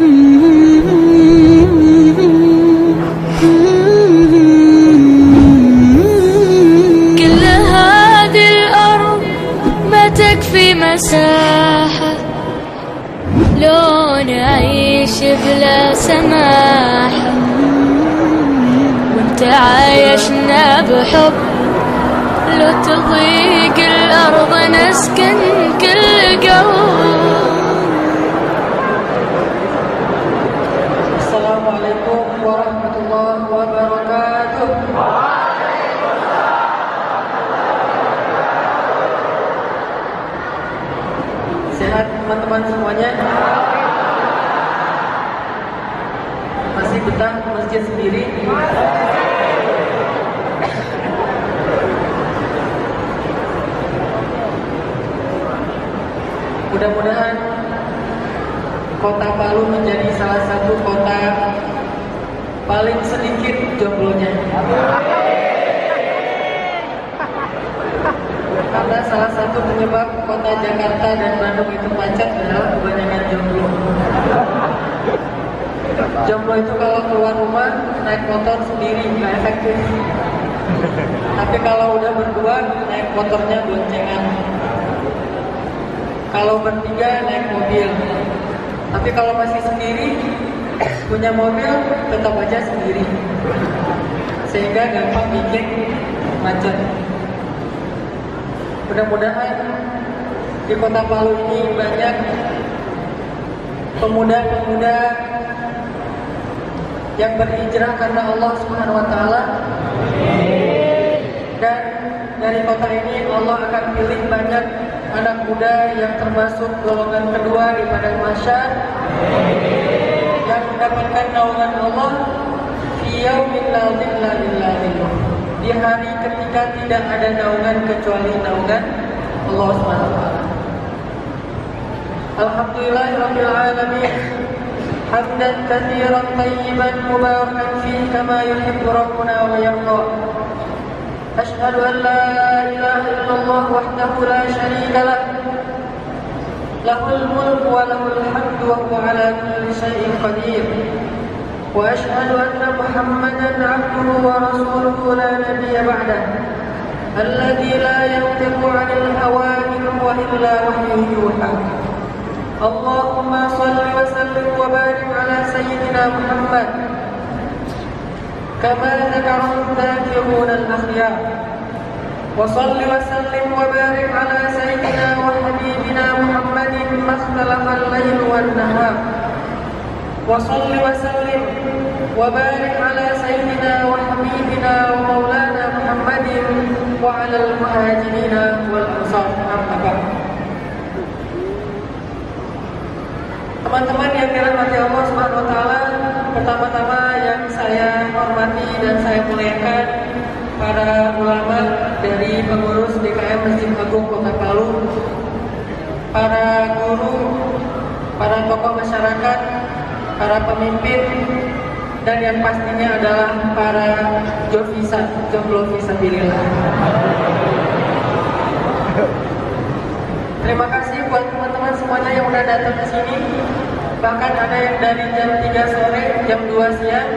كل هذه الأرض ما تكفي مساحة لو نعيش بلا سماحة. وانت عايشنا بحب لو تضيق الأرض نسكن كل قلب. Teman-teman semuanya? Masih betah masjid sendiri? Mudah-mudahan kota Palu menjadi salah satu kota paling sedikit jomblonya. Karena salah satu penyebab kota Jakarta dan Bandung itu macet adalah kebanyakan jomblo. Jomblo itu kalau keluar rumah naik motor sendiri nggak efektif. Tapi kalau udah berdua naik motornya boncengan. Kalau bertiga naik mobil. Tapi kalau masih sendiri punya mobil tetap aja sendiri. Sehingga gampang bikin macet. Mudah-mudahan di kota Palu ini banyak pemuda-pemuda yang berhijrah karena Allah Subhanahu wa taala. Dan dari kota ini Allah akan pilih banyak anak muda yang termasuk golongan kedua di padang mahsyar yang mendapatkan naungan Allah fi yaumin la dhilla illa dhilluh. di hari ketika tidak ada naungan kecuali naungan Allah Subhanahu wa taala. Alhamdulillahirabbil alamin. Hamdan katsiran tayyiban mubarakan fi kama yuhibbu rabbuna wa yarda. Asyhadu an la ilaha illallah wahdahu la syarika lah. Lahul mulku wa lahul hamdu wa huwa ala kulli syai'in qadir. وأشهد أن محمدا عبده ورسوله لا نبي بعده الذي لا ينطق عن الهوى هو إلا وحي يوحى. اللهم صل وسلم وبارك على سيدنا محمد. كما ذكره الذاكرون الأخيار. وصل وسلم وبارك على سيدنا وحبيبنا محمد ما اختلف الليل والنهار. وصل وسلم وبارك على سيدنا وحبيبنا ومولانا محمد وعلى المهاجرين والأنصار أما بعد Teman-teman yang dirahmati Allah Subhanahu wa taala, pertama-tama yang saya hormati dan saya muliakan para ulama dari pengurus DKM Masjid Agung Kota Palu, para guru, para tokoh masyarakat, para pemimpin, dan yang pastinya adalah para jovisa, jomblo visabilillah. Terima kasih buat teman-teman semuanya yang udah datang ke sini. Bahkan ada yang dari jam 3 sore, jam 2 siang,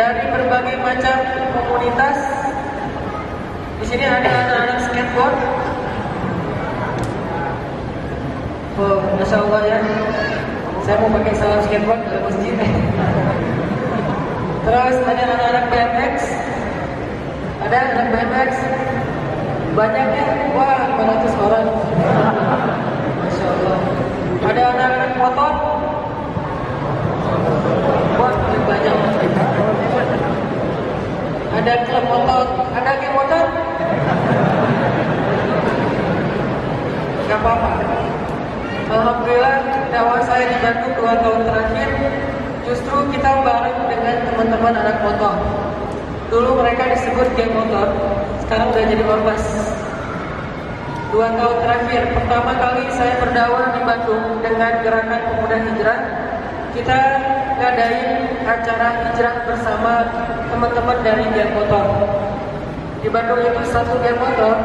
dari berbagai macam komunitas. Di sini ada anak-anak skateboard. Oh, masya Allah ya. Saya mau pakai salam skateboard ke masjid. Terus ada anak-anak BMX. Ada anak BMX. Banyaknya, wah 500 orang. Masya Allah. Ada anak-anak motor. Wah, paling banyak. Ada klub motor. Ada geng motor? Gak apa-apa. Alhamdulillah dakwah saya di Bandung dua tahun terakhir justru kita bareng dengan teman-teman anak motor. Dulu mereka disebut geng motor, sekarang udah jadi ormas. Dua tahun terakhir, pertama kali saya berdakwah di Bandung dengan gerakan pemuda hijrah. Kita ngadain acara hijrah bersama teman-teman dari geng motor. Di Bandung itu satu geng motor,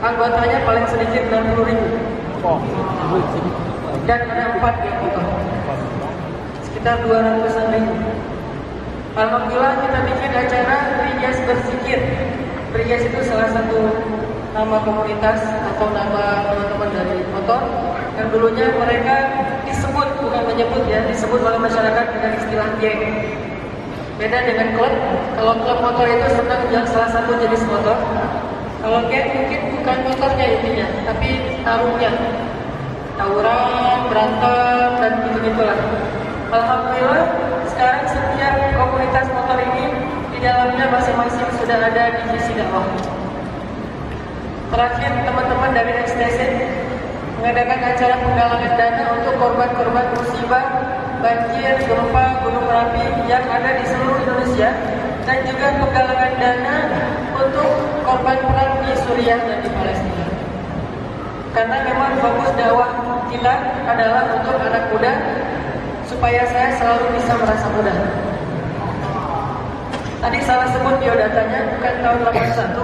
anggotanya paling sedikit 60 ribu. Dan ada empat geng motor. sekitar 200 ribu. Alhamdulillah kita bikin acara Brigas Berzikir. Brigas itu salah satu nama komunitas atau nama teman-teman dari motor yang dulunya mereka disebut bukan menyebut ya disebut oleh masyarakat dengan istilah geng beda dengan klub kalau klub motor itu yang salah satu jenis motor kalau geng mungkin bukan motornya intinya tapi taruhnya tawuran berantem dan gitu gitulah alhamdulillah sekarang setiap komunitas motor ini di dalamnya masing-masing sudah ada divisi dakwah Terakhir teman-teman dari XTC mengadakan acara penggalangan dana untuk korban-korban musibah banjir, gempa, gunung merapi yang ada di seluruh Indonesia dan juga penggalangan dana untuk korban perang di Suriah dan di Palestina. Karena memang fokus dakwah kita adalah untuk anak muda supaya saya selalu bisa merasa muda. Tadi salah sebut biodatanya bukan tahun 81,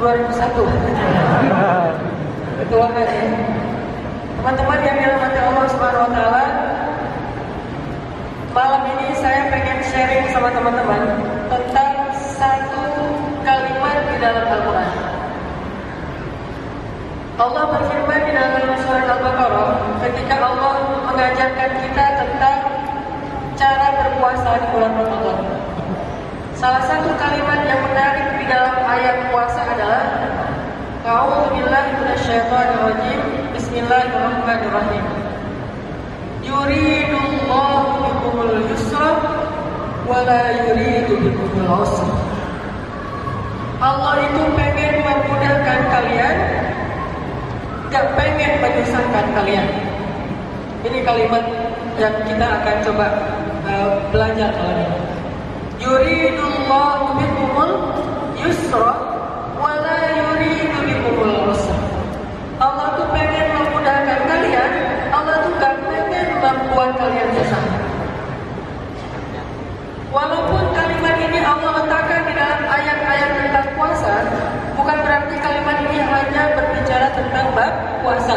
2001 Ketua hari Teman-teman yang dirahmati Allah Subhanahu wa taala Malam ini saya pengen sharing sama teman-teman tentang satu kalimat di dalam Al-Qur'an. Allah berfirman di dalam surat Al-Baqarah ketika Allah mengajarkan kita tentang cara berpuasa di bulan Ramadan. Salah satu kalimat yang menarik di dalam ayat puasa adalah A'udzubillahi. Bismillahirrahmanirrahim. Yuridullahu bikumul yusra wa la yuridu bikumul usra. Allah itu pengen memudahkan kalian, gak pengen menyusahkan kalian. Ini kalimat yang kita akan coba uh, belajar malam ini yuridullahu bikumul yusra wa la yuridu bikumul usra. Allah tuh pengen memudahkan kalian, Allah tuh gak pengen membuat kalian susah. Walaupun kalimat ini Allah letakkan di dalam ayat-ayat bukan berarti kalimat ini hanya berbicara tentang bab puasa.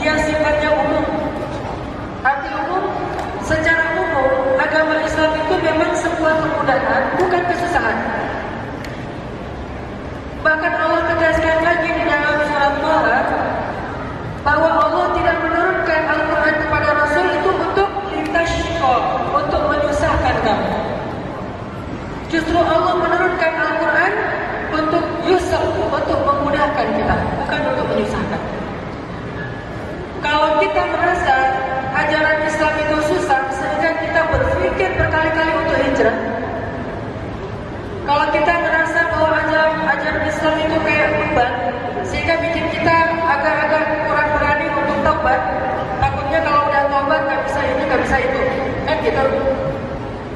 Dia sifatnya umum. Arti umum secara agama Islam itu memang sebuah kemudahan, bukan kesusahan. Bahkan Allah tegaskan lagi di dalam surat Taha bahwa Allah tidak menurunkan Al-Quran kepada Rasul itu untuk lintas untuk menyusahkan kamu. Justru Allah menurunkan Al-Quran yusuf, untuk memudahkan kita, bukan untuk menyusahkan. Kalau kita merasa ajaran Islam itu susah sehingga kita berpikir berkali-kali untuk hijrah. Kalau kita merasa bahwa ajaran, ajaran Islam itu kayak beban sehingga bikin kita agak-agak kurang berani untuk tobat. Takutnya kalau udah tobat nggak bisa ini nggak bisa itu, kan gitu.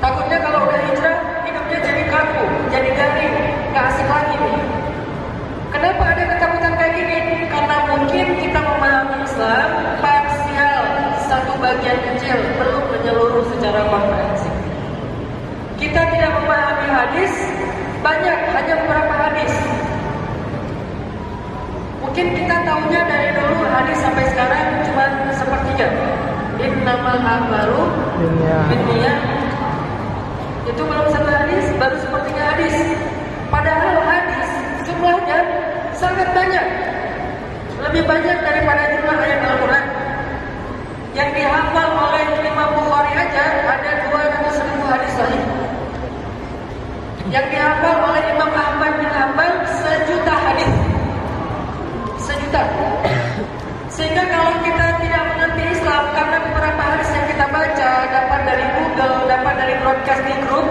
Takutnya kalau udah hijrah hidupnya jadi kaku, jadi garing, nggak asik. Kenapa ada ketakutan kayak gini? Karena mungkin kita memahami Islam parsial, satu bagian kecil, belum menyeluruh secara komprehensif. Kita tidak memahami hadis, banyak hanya beberapa hadis. Mungkin kita tahunya dari dulu hadis sampai sekarang cuma sepertiga. Innamal amalu binniyat. Itu belum satu hadis, baru sepertiga hadis. Padahal hadis jumlahnya sangat banyak. Lebih banyak daripada jumlah ayat Al-Quran. Yang dihafal oleh Imam Bukhari aja ada 200 ribu hadis lagi. Yang dihafal oleh Imam Ahmad bin Hanbal sejuta hadis. Sejuta. Sehingga kalau kita tidak mengerti Islam karena beberapa hadis yang kita baca dapat dari Google, dapat dari broadcast di grup,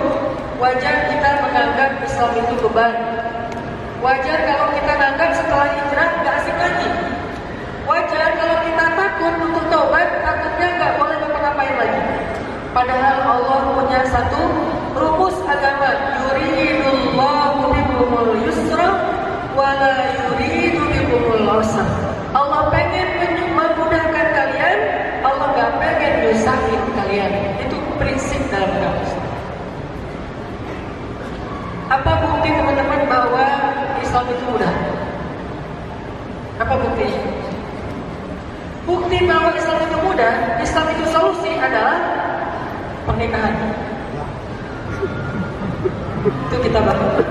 wajar kita menganggap Islam itu beban. Wajar kalau kita menganggap setelah hijrah nggak asik lagi. Wajar kalau kita takut untuk taubat, takutnya nggak boleh ngapa-ngapain lagi. Padahal Allah punya satu rumus agama. Yuridullahu bikumul yusra wa la yuridu bikumul. Allah pengen memudahkan kalian, Allah nggak pengen nyusahin kalian. Itu prinsip dalam agama Apa bukti teman-teman bahwa Islam itu mudah? Apa buktinya? Bukti bahwa Islam itu mudah, Islam itu solusi adalah pernikahan. Itu kita bahas.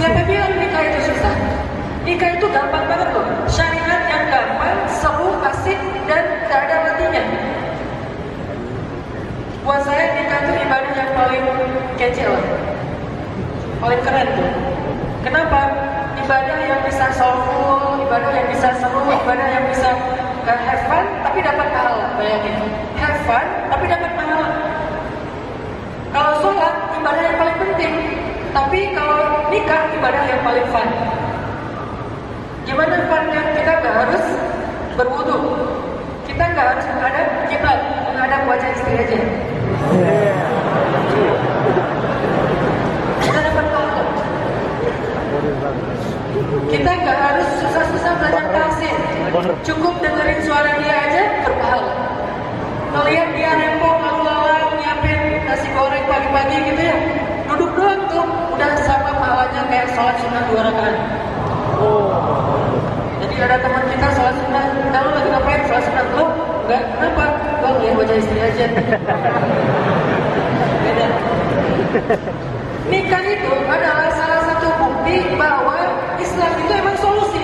Siapa bilang nikah itu susah? Nikah itu gampang banget loh. Syariat yang gampang, seru, asik, dan tidak ada matinya. Buat saya nikah itu ibadah yang paling kece lah. Paling keren tuh. Kenapa? Ibadah yang bisa soulful, ibadah yang bisa seru, ibadah yang bisa uh, have fun, tapi dapat pahala. Bayangin. Have fun, tapi dapat pahala. Kalau sholat, ibadah yang paling penting. Tapi kalau nikah, ibadah yang paling fun. Gimana funnya? Kita nggak harus berwudu. Kita nggak harus menghadap kiblat, menghadap wajah istri aja. Kita dapat pahala. Kita nggak harus susah-susah belajar tafsir. Cukup dengerin suara dia aja berpahala. Melihat dia rempong lalu lalang nyiapin nasi goreng pagi-pagi gitu ya. Duduk doang tuh udah sama pahalanya kayak sholat sunnah dua rakaat. Jadi ada teman kita sholat sunnah, kalau lagi ngapain sholat sunnah lo? Enggak, kenapa? Gua ngeliat wajah istri aja. Beda. Nikah itu adalah bukti bahwa Islam itu emang solusi.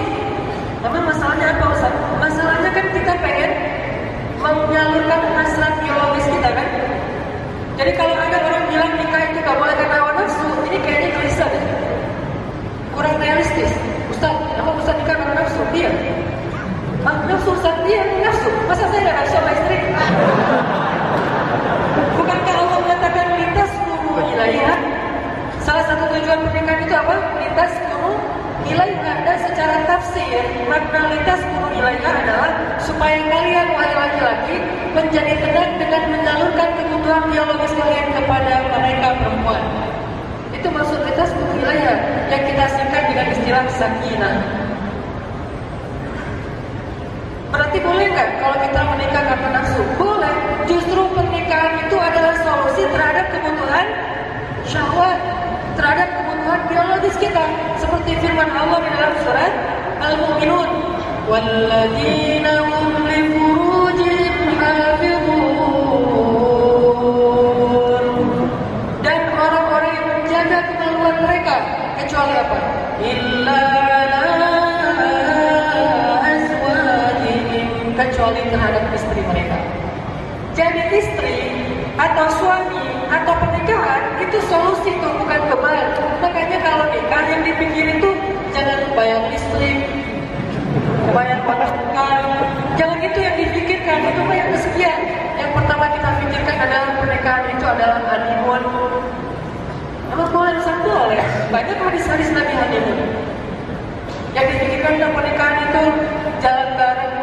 Tapi masalahnya apa Ustaz? Masalahnya kan kita pengen menyalurkan hasrat biologis kita kan. Jadi kalau ada orang bilang nikah itu gak boleh karena nafsu, ini kayaknya gelisah deh. Kurang realistis. Ustaz, emang Ustaz nikah karena nafsu? Iya. Ah, nafsu Ustaz? Iya, nafsu. Masa saya gak nafsu sama istri? Bukankah Allah mengatakan lintas seluruh wilayah? Salah satu tujuan pernikahan itu apa? Lintas seluruh wilayah. Dan secara tafsir, lintas seluruh wilayah adalah supaya kalian wahai laki-laki menjadi tenang dengan menyalurkan kebutuhan biologis kalian kepada mereka perempuan. Itu maksud lintas seluruh wilayah yang kita singkat dengan istilah sakinah. Berarti boleh nggak kalau kita menikah karena nafsu? Boleh. Justru pernikahan itu adalah solusi terhadap kebutuhan syahwat, terhadap biologis kita. Seperti firman Allah di dalam surat Al-Mu'minun. وَالَّذِينَ هُمْ لِفُرُوجِهِمْ حَافِظُونَ Dan orang-orang yang menjaga kemaluan mereka kecuali apa? Illa ala azwajihim kecuali terhadap istri mereka. Jadi istri atau suami atau pernikahan itu solusi tuh bukan beban. Makanya kalau nikah yang dipikirin tuh jangan bayar listrik, bayar makan, jangan itu yang dipikirkan itu bayar kesekian. Yang pertama kita pikirkan adalah pernikahan itu adalah honeymoon. Emang boleh satu oleh banyak hadis-hadis Nabi honeymoon. Yang dipikirkan dalam pernikahan itu jalan bareng,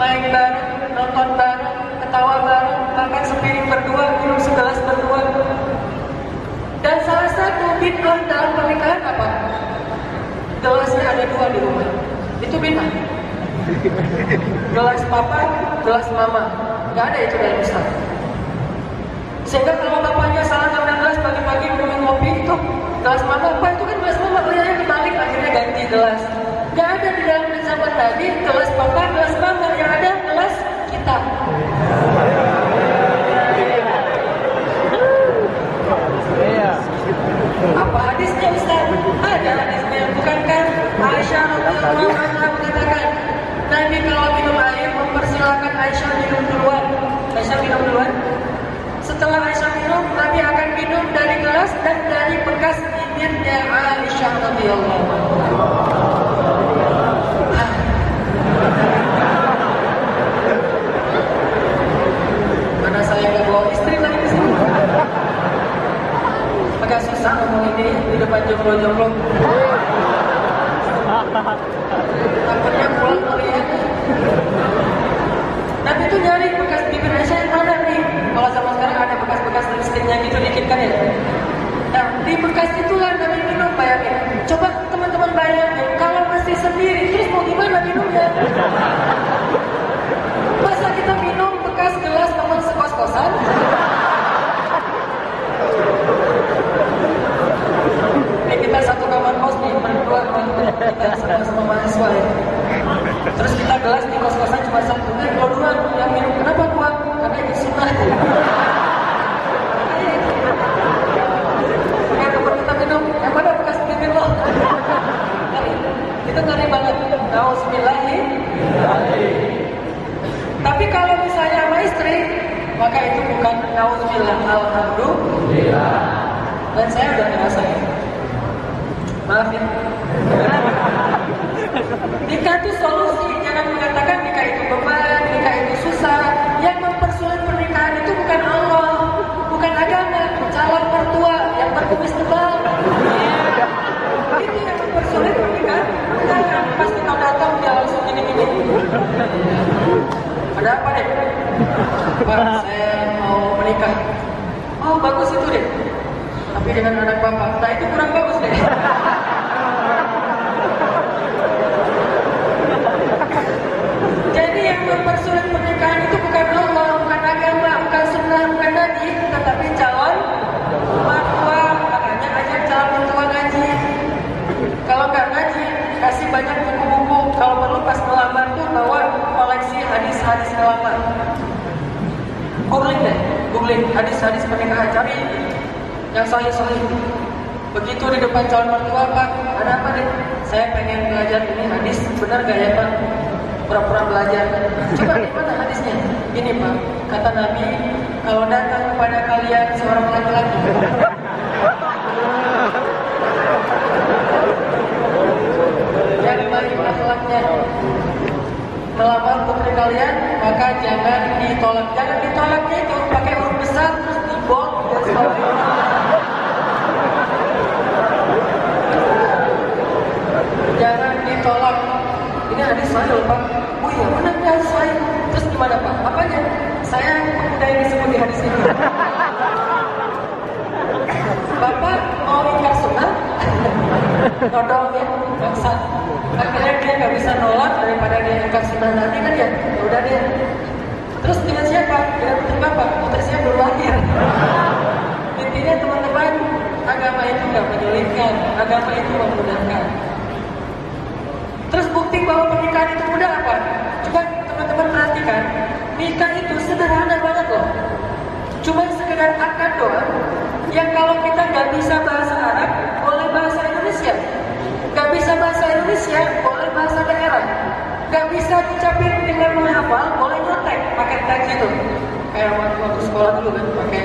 main bareng, nonton bareng, ketawa bareng, makan sepiring berdua, minum segelas berdua. Dan salah satu bid'ah dalam pernikahan apa? Gelasnya ada dua di rumah. Itu bid'ah. Gelas papa, gelas mama. Gak ada itu dalam Islam. Sehingga kalau bapaknya salah ngambil gelas pagi-pagi minum kopi itu gelas mama, apa itu kan gelas mama, oh ya dibalik akhirnya ganti gelas. Gak ada di dalam zaman Nabi gelas papa, gelas mama, yang ada gelas kita. Apa hadisnya Ustaz? Ada hadisnya, bukankah Aisyah anha mengatakan Nabi kalau minum air mempersilahkan Aisyah minum duluan. Aisyah minum duluan. Setelah Aisyah minum, Nabi akan minum dari gelas dan dari bekas bibirnya Aisyah anha. Mana saya nggak bawa istri lagi ke sini? Susah ngomong ini di depan jomblo-jomblo. Takutnya pulang melihat. Nabi itu nyari bekas bibir Aisyah yang mana nih? Kalau zaman sekarang ada bekas-bekas lipstiknya gitu dikit kan ya. Nah, di bekas itulah Nabi minum bayangin. Coba teman-teman bayangin, kalau masih sendiri, terus mau gimana minumnya? Masa kita minum bekas gelas teman sekos-kosan? ini kita satu kamar kos nih berdua kita sama mahasiswa ya. Terus kita gelas di kos kosan cuma satu. Eh kalau dua yang minum. Kenapa gua karena itu sunnah kayak kita minum. Yang mana bekas bibir lo? Itu ngeri banget Nauzubillahi tapi kalau misalnya sama istri maka itu bukan nauzubillah alhamdulillah. Dan saya udah ngerasain Maaf ya. Nikah itu solusi, jangan mengatakan nikah itu beban, nikah itu susah. Yang mempersulit pernikahan itu bukan Allah, bukan agama, calon mertua yang berkumis tebal. Itu yang mempersulit pernikahan. Nah, pasti kau datang dia langsung gini-gini. Ada apa deh? Pak, saya mau menikah. Oh, bagus itu deh. Dengan anak bapak, nah itu kurang bagus deh. Jadi yang mempersulit pernikahan itu bukan Allah, bukan agama, bukan sunnah, bukan nabi, tetapi calon mertua. Makanya ajak calon mertua ngaji. Kalau nggak ngaji, kasih banyak buku-buku. Kalau perlu pas melamar tuh bawa koleksi hadis-hadis melamar. Googling deh, googling hadis-hadis pernikahan cari yang sahih-sahih. Begitu di depan calon mertua, Pak, ada apa deh? Saya pengen belajar ini hadis, benar gak ya Pak? Pura-pura belajar. Coba di mana hadisnya? Ini Pak, kata Nabi, kalau datang kepada kalian seorang laki-laki, yang baik akhlaknya melamar putri kalian, maka jangan ditolak. Jangan ditolaknya itu pakai huruf besar terus dibom dan sebagainya. Jangan ditolak. Ini hadis saya Pak. Oh iya, benar ini saya. Terus gimana Pak? Apanya? Saya pemuda yang disebut di hadis ini. Bapak mau nikah sunnah? Nodong ya, maksa. Akhirnya dia nggak bisa nolak daripada dia nikah sunnah nanti kan ya. Ya udah dia. Terus dengan siapa? Dengan putri bapak. Putri saya belum lahir. Intinya teman-teman, agama itu nggak menyulitkan, agama itu memudahkan. Bahwa pernikahan itu mudah apa? Coba teman-teman perhatikan, nikah itu sederhana banget loh. Cuma sekedar akad doang, yang kalau kita nggak bisa bahasa Arab, boleh bahasa Indonesia. Nggak bisa bahasa Indonesia, boleh bahasa daerah. Nggak bisa ucapin dengan menghafal, boleh nyontek, pakai teks itu. Kayak waktu, waktu sekolah dulu kan, pakai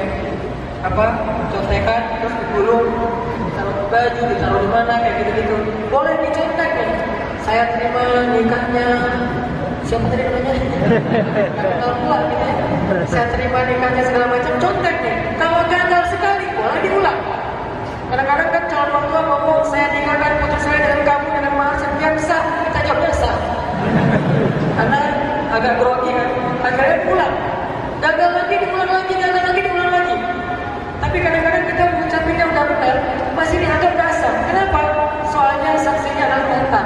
apa contekan terus digulung taruh baju ditaruh di mana kayak gitu-gitu boleh dicontek saya terima nikahnya. Siapa tadi namanya pula gitu ya. Saya terima nikahnya segala macam. Contek nih kalau gagal sekali boleh diulang. Kadang-kadang kan calon mertua ngomong saya nikahkan putri saya dengan kamu dengan mahar sekian sah. Kita jawabnya sah. Karena agak grogi kan. Akhirnya pulang. Gagal lagi diulang lagi gagal lagi diulang lagi. Tapi kadang-kadang kita mengucapinnya udah benar, masih dianggap dasar. Kenapa? Soalnya saksinya adalah mantan.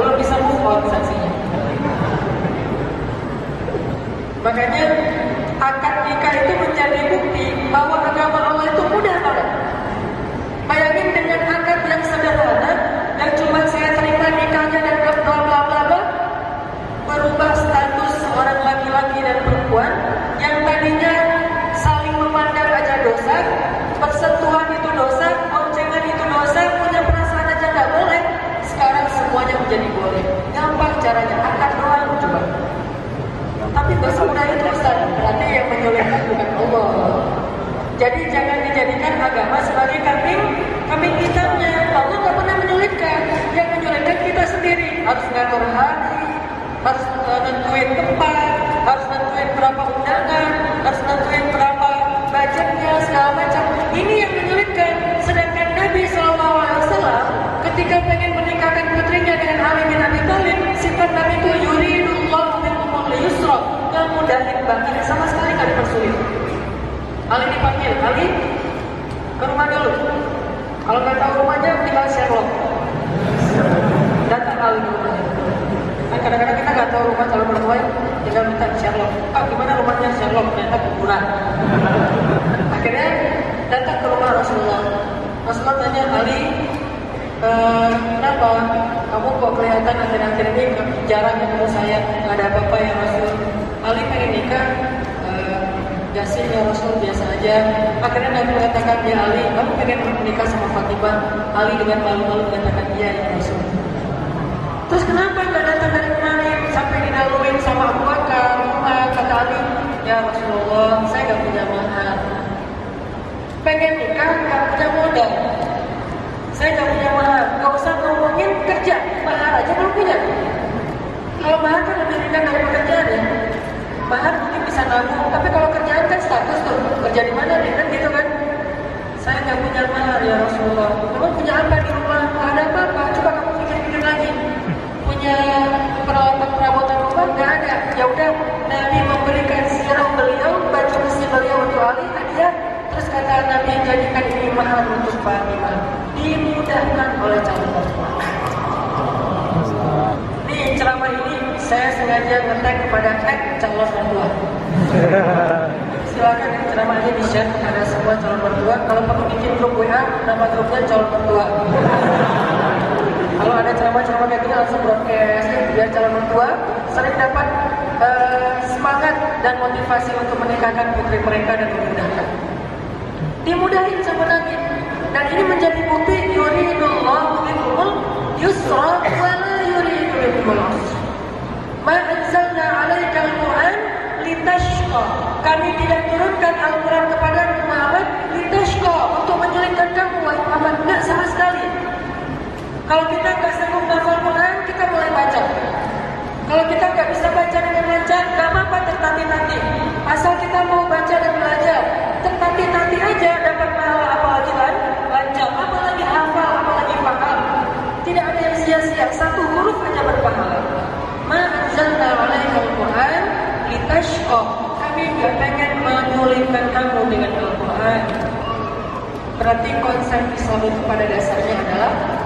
Belum bisa move on saksinya. Makanya akad nikah itu menjadi bukti bahwa agama Allah itu mudah banget. Bayangin dengan akad yang sederhana yang cuma saya terima nikahnya dan bla bla bla bla bla berubah status seorang laki-laki dan perempuan yang tadinya saling memandang aja dosa, persentuhan itu dosa, boncengan itu dosa, punya perasaan aja nggak boleh. Sekarang semuanya menjadi boleh. Gampang caranya, akad doang coba. Tapi nggak semudah itu Ustaz. Berarti yang menyulitkan bukan Allah. Jadi jangan dijadikan agama sebagai kambing kambing hitamnya. Allah nggak pernah menyulitkan. Yang menyulitkan kita sendiri. Harus ngatur hari, harus uh, nentuin tempat, harus nentuin berapa undangan, harus nentuin berapa budgetnya segala macam. Ini yang menyulitkan. Sedangkan Nabi Shallallahu Alaihi Wasallam ketika pengen menikahkan putrinya dengan Ali bin Abi Thalib, sifat Nabi itu yuridullah bikumul yusra, yang mudahin banget, sama sekali nggak dipersulit. Ali dipanggil, Ali ke rumah dulu. Kalau nggak tahu rumahnya, tinggal Sherlock. Datang Ali ke rumahnya. Kan kadang-kadang kita nggak tahu rumah calon mertua, tinggal minta ternyata kuburan. Akhirnya datang ke rumah Rasulullah. Rasulullah tanya Ali, "Eh, kenapa kamu kok kelihatan akhir-akhir ini jarang ketemu saya, nggak ada apa-apa ya Rasul? Ali pengen nikah, eh, Yasin ya Rasul biasa aja. Akhirnya Nabi mengatakan ya Ali, kamu pengen menikah sama Fatimah? Ali dengan malu-malu mengatakan iya ya Rasul. Terus kenapa nggak datang dari kemarin sampai dinaluin sama Abu Bakar, Umar, kata Ali, ya Rasulullah, saya nggak punya mahar. Pengen nikah nggak punya modal. Saya nggak punya mahar. Nggak usah ngomongin kerja, mahar aja belum punya. Kalau mahar kan lebih ringan dari pekerjaan ya. Mahar mungkin bisa nabung, tapi kalau kerjaan kan status tuh. Kerja di mana nih kan gitu kan? Saya nggak punya mahar ya Rasulullah. Kamu punya apa di rumah? Nggak ada apa-apa. Coba kamu. Punya perabotan rumah? Nggak ada. Ya udah, Nabi memberikan sirah beliau, baju besi beliau untuk Ali hadiah. Terus kata Nabi jadikan ini mahar untuk Fatimah. Dimudahkan oleh calon mertua. Nih ceramah ini saya sengaja ngetek kepada tag calon mertua. Silakan ceramah ini di share kepada semua calon mertua. Kalau perlu bikin grup WA, nama grupnya calon mertua. Kalau ada ceramah-ceramah kayak gini langsung broadcast biar calon mertua sering dapat eh, semangat dan motivasi untuk menikahkan putri mereka dan memudahkan. Dimudahin sama Nabi. Dan ini menjadi bukti yuridullahu bikumul yusra wa la yuridu bikumul. Ma anzalna 'alaikal Qur'an litashqa. Kami tidak turunkan Al-Qur'an kepada Muhammad litashqa untuk menyulitkan kamu wahai Muhammad enggak sama sekali. Kalau kita nggak sanggup hafal Quran, kita mulai baca. Kalau kita nggak bisa baca dengan lancar, nggak apa-apa tertati-tati. Asal kita mau baca dan belajar, tertati-tati aja dapat pahala apalagi lan, lancar, apalagi hafal, apalagi paham. Tidak ada yang sia-sia, satu huruf aja berpahala. Ma anzalna alaikal Quran litashqa. Kami nggak pengen menyulitkan kamu dengan Al-Quran. Berarti konsep Islam itu pada dasarnya adalah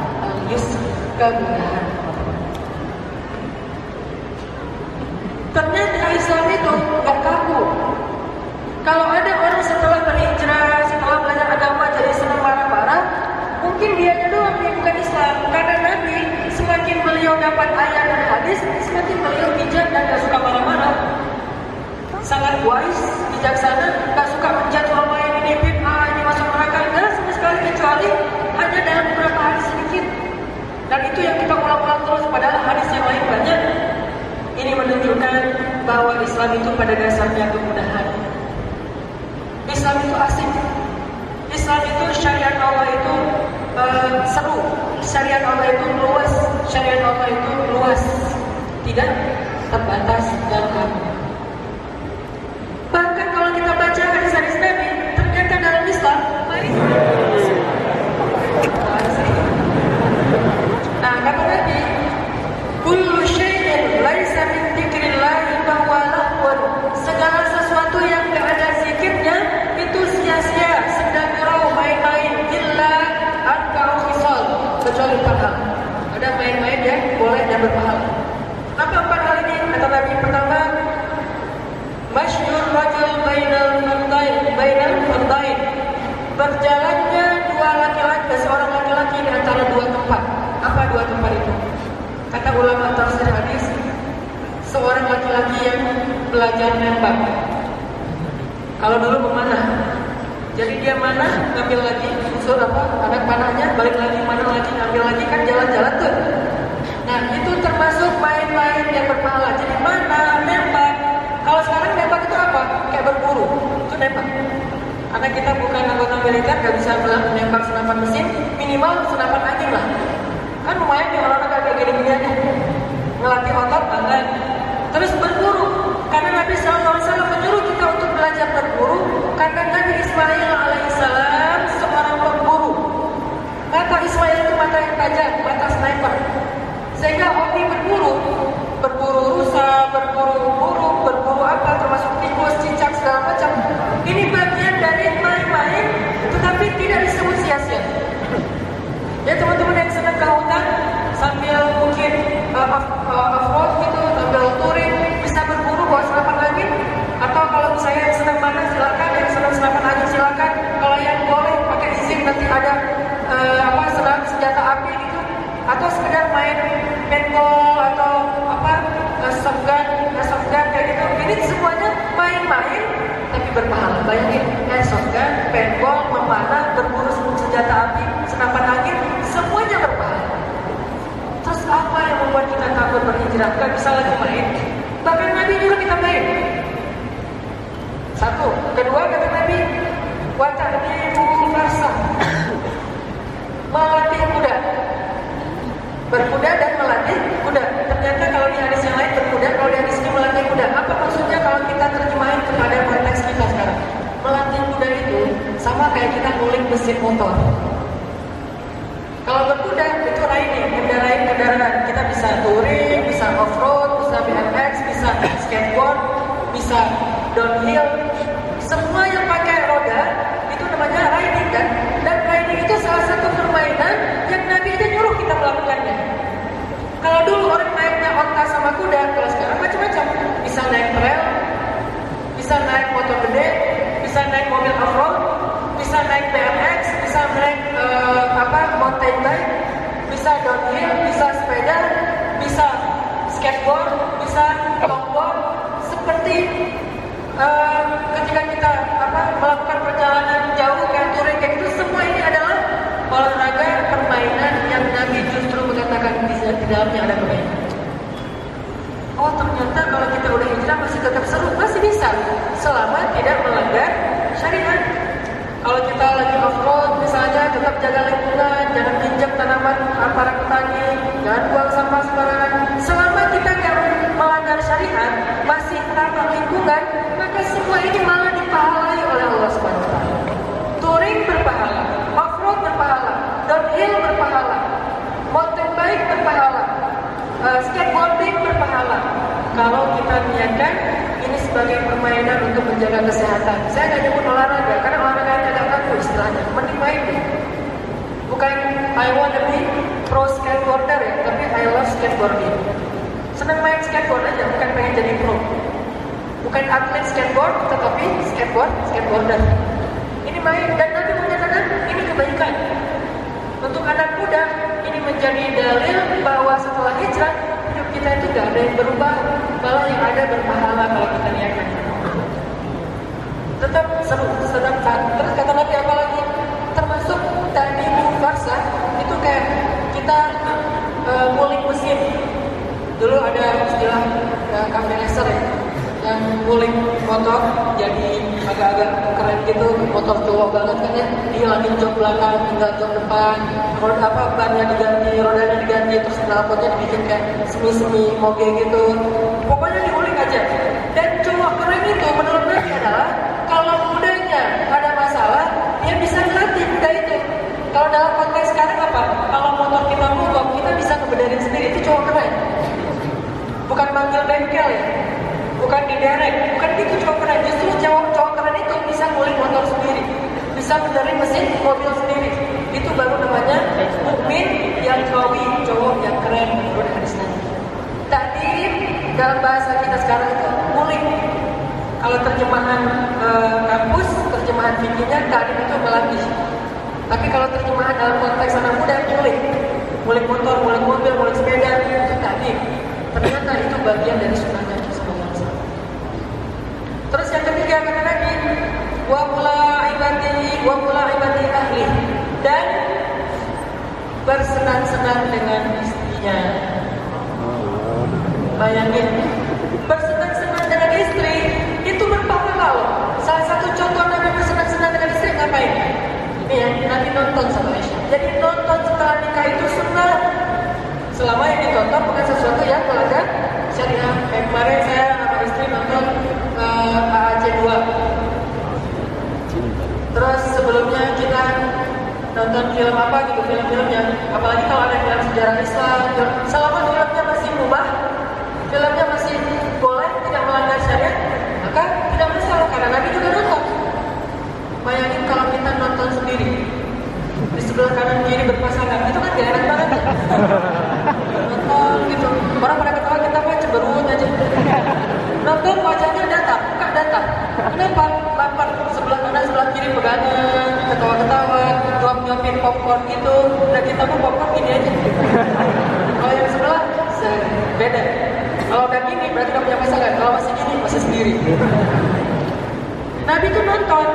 kemudahan. Ternyata Islam itu gak kaku. Kalau ada orang setelah berhijrah, setelah belajar agama jadi senang marah-marah, mungkin dia doang yang bukan Islam. Karena Nabi semakin beliau dapat ayat dan hadis, semakin beliau bijak dan gak suka marah-marah. Sangat wise, bijaksana, gak suka menjudge orang lain ini bid'ah, ini masuk neraka, enggak sama sekali kecuali hanya dalam beberapa hadis sedikit. Dan itu yang kita ulang-ulang terus padahal hadis yang lain banyak. Ini menunjukkan bahwa Islam itu pada dasarnya kemudahan. Islam itu asik. Islam itu syariat Allah itu uh, seru. Syariat Allah itu luas. Syariat Allah itu luas. Tidak terbatas dan kamu. Bahkan kalau kita baca hadis-hadis Nabi, ternyata dalam Islam, mari. Nah, kata Nabi, Kullu syai'in laisa min dzikrillahi fahuwa lahwun. Segala sesuatu yang tidak ada zikirnya itu sia-sia, sedang berau main-main illa arba'u khisal, kecuali empat hal. Ada main-main yang boleh dan berpahala. Apa empat hal ini? Kata Nabi pertama, Masyur rajul bainal fardain, bainal fardain. Berjalannya dua laki-laki, seorang laki-laki di antara dua tempat. Apa dua tempat itu? Kata ulama tafsir hadis, seorang laki-lagi yang belajar nembak. Kalau dulu memanah, jadi dia mana ngambil lagi unsur apa anak panahnya balik lagi mana lagi ngambil lagi kan jalan-jalan tuh. Nah itu termasuk main-main yang berpahala. Jadi mana nembak. Kalau sekarang nembak itu apa? Kayak berburu, itu nembak. Karena kita bukan anggota militer nggak bisa menembak senapan mesin, minimal senapan angin lah. Kan lumayan ya orang kayak gini-gini aja. Ngelatih otot banget. Terus berburu, karena Nabi SAW menyuruh kita untuk belajar berburu, karena Nabi Ismail alaihissalam seorang pemburu. Mata Ismail itu mata yang tajam, mata sniper. Sehingga hobi berburu, berburu rusa, berburu burung, berburu apa, termasuk tikus, cicak, segala macam. Ini bagian dari tetapi tidak disebut sia-sia. Ya teman-teman yang senang ke hutan sambil mungkin uh, uh, gitu, sambil touring bisa berburu bawa senapan lagi, atau kalau misalnya yang senang panas silakan, yang senang senapan lagi silakan. Kalau yang boleh pakai izin nanti ada uh, apa senang senjata api itu, atau sekedar main paintball atau apa uh, shotgun, uh, shotgun kayak gitu. Ini semuanya main-main tapi berpahala. Bayangin, airsoftgun, paintball, memanah, berburu senjata api, senapan angin, semuanya berpahala. Terus apa yang membuat kita takut berhijrah? Gak bisa lagi main. Bahkan Nabi juga kita main. Satu, kedua kata Nabi, wajah ibu rasa melatih kuda, berkuda dan. Hadis yang lain berkuda, kalau di hadis ini melatih kuda. Apa maksudnya kalau kita terjemahin kepada konteks kita sekarang? Melatih kuda itu sama kayak kita ngulik mesin motor. Kalau berkuda itu riding, kendaraan kendaraan. Kita bisa touring, bisa off road, bisa BMX, bisa skateboard, bisa downhill. Semua yang pakai roda itu namanya riding kan. Dan riding itu salah satu permainan yang Nabi itu nyuruh kita melakukannya. Kalau dulu orang onta sama kuda, kalau sekarang macam-macam. Bisa naik trail, bisa naik motor gede, bisa naik mobil off-road, bisa naik BMX, bisa naik uh, apa mountain bike, bisa downhill, bisa sepeda, bisa skateboard, bisa longboard. Seperti uh, ketika kita apa melakukan perjalanan jauh kayak touring kayak gitu, semua ini adalah olahraga permainan yang Nabi justru mengatakan di dalamnya ada kebaikan. Ternyata kalau kita udah hijrah masih tetap seru, masih bisa selama tidak melanggar syariat. Kalau kita lagi off road misalnya tetap jaga lingkungan, jangan injak tanaman para petani, jangan buang sampah sembarangan. Selama kita nggak melanggar syariat, masih ramah lingkungan, maka semua ini malah dipahalai oleh Allah Wa Touring berpahala, off road berpahala, downhill berpahala, mountain bike berpahala, uh, skateboarding berpahala. Kalau kita niatkan ini sebagai permainan untuk menjaga kesehatan. Saya nggak nyebut olahraga karena olahraga ini agak kaku istilahnya. Mending main deh. Bukan I want to be pro skateboarder ya, tapi I love skateboarding. Senang main skateboard aja, bukan pengen jadi pro. Bukan atlet skateboard, tetapi skateboard, skateboarder. Ini main dan Nabi menyatakan ini kebaikan. Untuk anak muda ini menjadi dalil bahwa setelah hijrah hidup kita itu gak ada yang berubah, ada berpahala kalau kita niatkan. Tetap seru, Terus kata Nabi apa lagi? Termasuk tadi farsa itu kayak kita uh, ngulik mesin. Dulu ada istilah uh, kampeneser ya, yang ngulik motor jadi agak-agak keren gitu motor cowok banget kan ya dihilangin jok belakang tinggal jok depan roda apa bannya diganti rodanya diganti terus knalpotnya dibikin kayak semi-semi moge gitu pokoknya diulik aja dan cowok keren itu menurut Nabi adalah kalau mudanya ada masalah dia bisa ngelatih kuda itu. Kalau dalam konteks sekarang apa? Kalau motor kita mogok kita bisa ngebedarin sendiri. Itu cowok keren. Bukan manggil bengkel ya. Bukan diderek, bukan gitu cowok keren. Justru cowok cowok keren itu bisa ngulik motor sendiri, bisa benerin mesin mobil sendiri. Itu baru namanya mukmin yang kawi, cowok yang keren. Menurut hadis. Dalam bahasa kita sekarang itu ngulik. Kalau terjemahan e, kampus, terjemahan fikihnya takdir itu melatih. Tapi kalau terjemahan dalam konteks anak muda ngulik. Ngulik motor, ngulik mobil, ngulik sepeda itu takdir. Ternyata itu bagian dari sunnah Nabi Terus yang ketiga kata Nabi, wa ibadi wa ibadi ahli dan bersenang-senang dengan istrinya. Bayangin, bersenang-senang dengan istri itu berpahala loh. Salah satu contoh Nabi bersenang-senang dengan istri ngapain? Ini ya, Nabi nonton sama Aisyah. Jadi nonton setelah nikah itu sunnah. Selama yang ditonton bukan sesuatu yang melanggar syariah. Kayak kemarin saya sama istri nonton uh, AAC 2 Terus sebelumnya kita nonton film apa gitu film-filmnya apalagi kalau ada film sejarah Islam selama filmnya masih mubah filmnya masih boleh tidak melanggar syariat maka tidak masalah karena Nabi juga nonton. Bayangin kalau kita nonton sendiri di sebelah kanan kiri berpasangan itu kan gak enak banget. Nonton gitu. Orang pada ketawa kita mah ceberut aja. Nonton wajahnya datar bukan datar kenapa lapar sebelah kanan sebelah kiri pegangan ketawa-ketawa nyuap nyuapin popcorn gitu. Dan kita pun popcorn gini aja. Kalau yang sebelah beda kalau udah gini berarti udah punya pasangan kalau masih gini masih sendiri Nabi itu nonton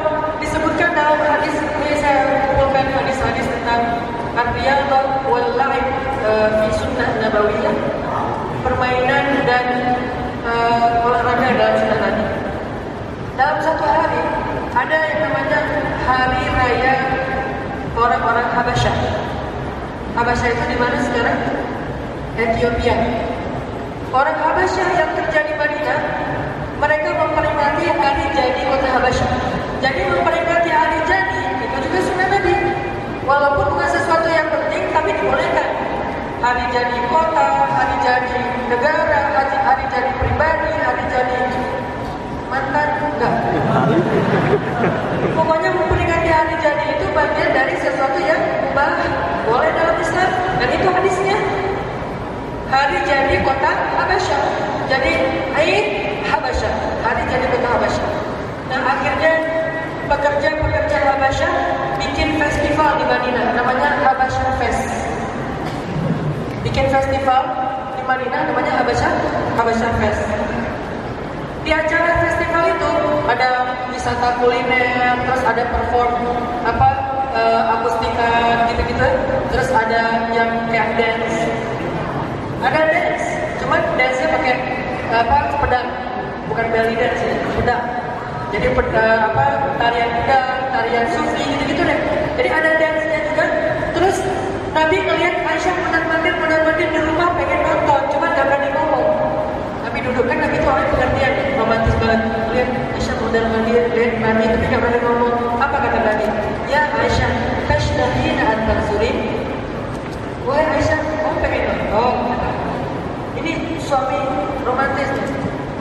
disebutkan dalam hadis ini saya kumpulkan hadis-hadis tentang Ar-Riyadhah wal La'ib uh, fi sunnah nabawiyah permainan dan uh, olahraga dalam sunnah Nabi. Dalam satu hari ada yang namanya hari raya orang-orang Habasyah. Habasyah itu di mana sekarang? Ethiopia. Orang Habasyah yang kerja di Madinah, mereka memperingati hari jadi kota Habasyah. Jadi memperingati hari jadi itu juga sunnah Nabi. Walaupun bukan sesuatu yang penting, tapi dibolehkan. Hari jadi kota, hari jadi negara, hari, hari jadi pribadi, hari jadi mantan, enggak. Pokoknya memperingati hari jadi itu bagian dari sesuatu yang mubah, boleh dalam Islam, dan itu hadisnya. Hari jadi kota Habasyah. Jadi Aid Habasyah. Hari jadi kota Habasyah. Nah akhirnya pekerja-pekerja Habasyah bikin festival di Madinah namanya Habasyah Fest. Bikin festival di Madinah namanya Habasyah Habasyah Fest. Di acara festival itu ada wisata kuliner, terus ada perform apa uh, akustika gitu-gitu, terus ada yang kayak dance. Ada dance, cuman dance-nya pakai apa pedang, bukan belly dance ya, pedang. Jadi peda, apa tarian pedang, tarian sufi gitu-gitu deh. Jadi ada dance-nya juga. Terus Nabi ngelihat Aisyah menang-mandir menang-mandir di rumah pengen nonton, cuma gak berani ngomong. Nabi duduk kan Nabi itu orangnya pengertian, romantis banget. Lihat Aisyah modal mandir, lihat Nabi tapi gak berani ngomong. Apa kata Nabi? Ya Aisyah, kashdahina an-tansurin. Wahai Aisyah, kamu pengen nonton? Ini suami romantis.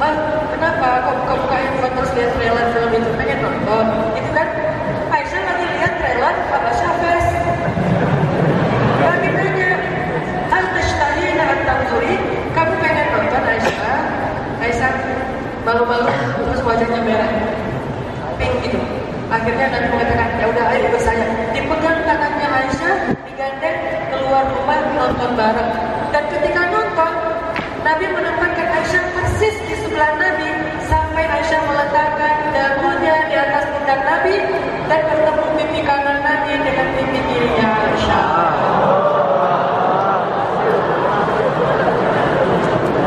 Mas, kenapa kok buka-buka handphone terus lihat trailer film itu? Pengen nonton? Itu kan? Aisyah lagi lihat trailer Habasyah Fest. Nabi nanya, Hal tashtahina at-tanzuri? Kamu pengen nonton Aisyah? Aisyah malu-malu terus wajahnya merah. Pink gitu. Akhirnya Nabi mengatakan, ya udah ayo ikut saya. Dipegang tangannya Aisyah, digandeng keluar rumah nonton bareng. Dan ketika nonton, Nabi menempatkan Aisyah persis di sebelah Nabi sampai Aisyah meletakkan dagunya di atas pundak Nabi dan bertemu pipi kanan Nabi dengan pipi kirinya Aisyah.